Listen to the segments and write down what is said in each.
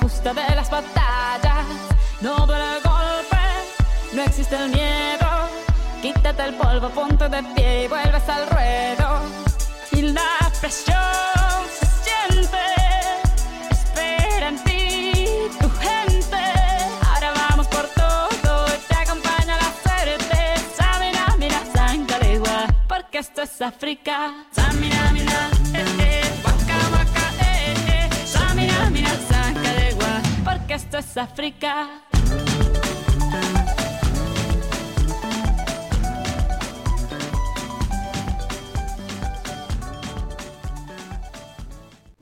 fiesta de las batallas. No duele el golpe, no existe el miedo. Quítate el polvo, ponte de pie y vuelves al ruedo. Y la presión se siente. Espera en ti tu gente. Ahora vamos por todo y te acompaña la suerte. Samina, mira, sangalegua, porque esto es África. Samina, esto es África.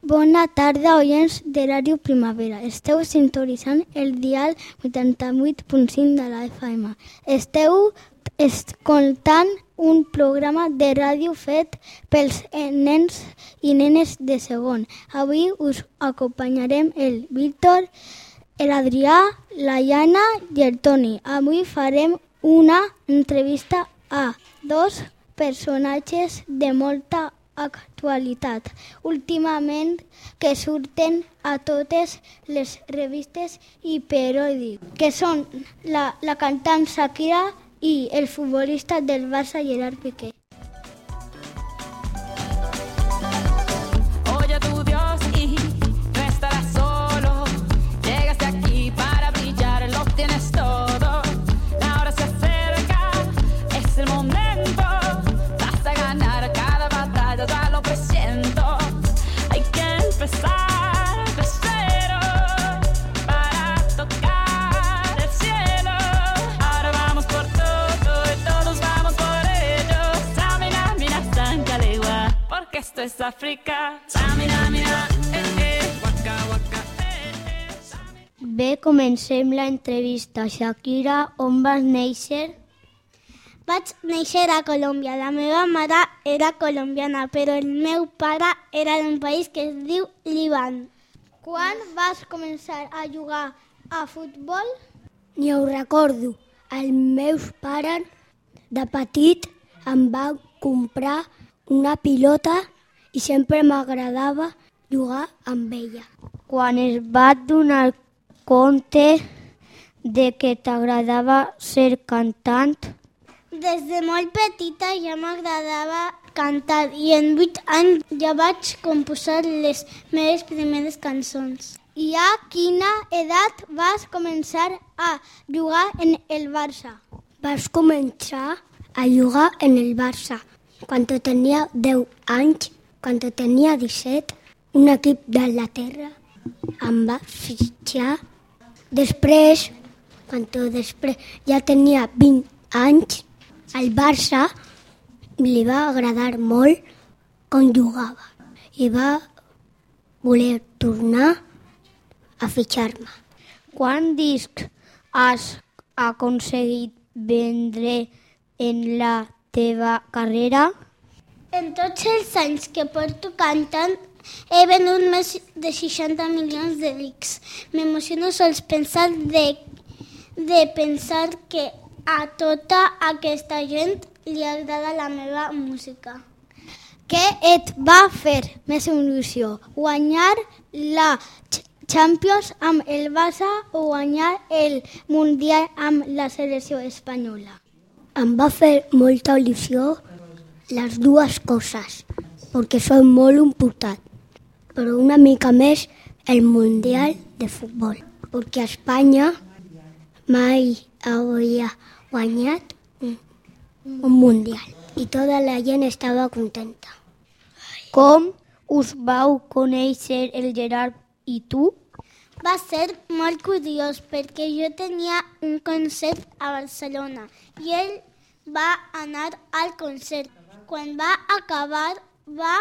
Bona tarda, oients de Ràdio Primavera. Esteu sintonitzant el dial 88.5 de la FM. Esteu escoltant un programa de ràdio fet pels nens i nenes de segon. Avui us acompanyarem el Víctor, l'Adrià, la Iana i el Toni. Avui farem una entrevista a dos personatges de molta actualitat. Últimament que surten a totes les revistes i periòdics, que són la, la cantant Shakira i el futbolista del Barça Gerard Piqué. Eh, eh. Bé, comencem la entrevista. Shakira, on vas néixer? Vaig néixer a Colòmbia. La meva mare era colombiana, però el meu pare era d'un país que es diu Líban. Quan vas començar a jugar a futbol? Ni ho recordo. Els meus pares de petit em van comprar una pilota i sempre m'agradava jugar amb ella. Quan es va donar compte de que t'agradava ser cantant? Des de molt petita ja m'agradava cantar i en 8 anys ja vaig composar les meves primeres cançons. I a quina edat vas començar a jugar en el Barça? Vas començar a jugar en el Barça quan tenia 10 anys, quan tenia 17, un equip d'Anglaterra em va fitxar. Després, quan després ja tenia 20 anys, al Barça li va agradar molt com jugava i va voler tornar a fitxar-me. Quants discs has aconseguit vendre en la teva carrera? En tots els anys que porto cantant he venut més de 60 milions de discs. M'emociono sols pensar de, de pensar que a tota aquesta gent li agrada la meva música. Què et va fer més il·lusió? Guanyar la Ch- Champions amb el Barça o guanyar el Mundial amb la selecció espanyola? Em va fer molta il·lusió les dues coses, perquè són molt importants. Però una mica més el Mundial de Futbol, perquè Espanya mai havia guanyat un, un Mundial i tota la gent estava contenta. Com us vau conèixer el Gerard i tu? Va ser molt curiós perquè jo tenia un concert a Barcelona i ell va anar al concert. Quan va acabar va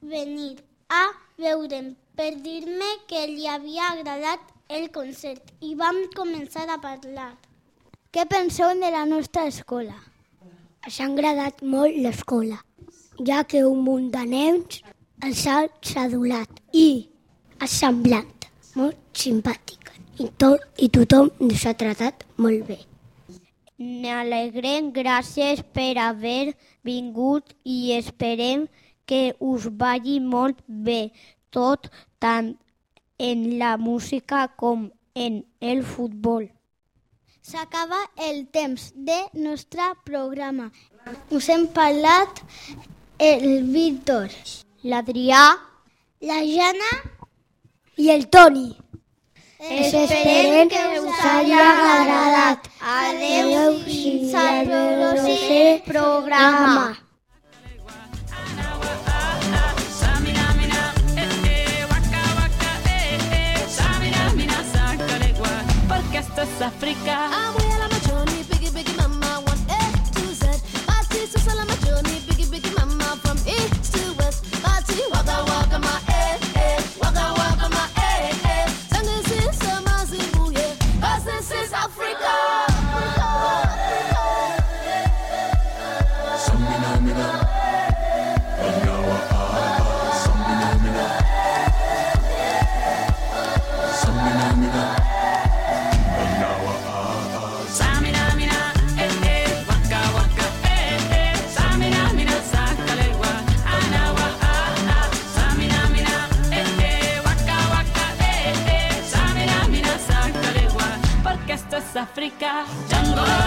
venir a veure'm per dir-me que li havia agradat el concert i vam començar a parlar. Què penseu de la nostra escola? Ens ha agradat molt l'escola, ja que un munt de nens els ha sadulat i és semblant, molt simpàtic. I, tot, I tothom ens ha tratat molt bé. N'alegrem, gràcies per haver vingut i esperem que us vagi molt bé tot tant en la música com en el futbol. S'acaba el temps de nostre programa. Us hem parlat el Víctor, L'Adrià La Jana i el Toni. Esperem que us hagi agradat. Adeu fins al pròxim programa. Samina mina, eh eh, waka waka, África.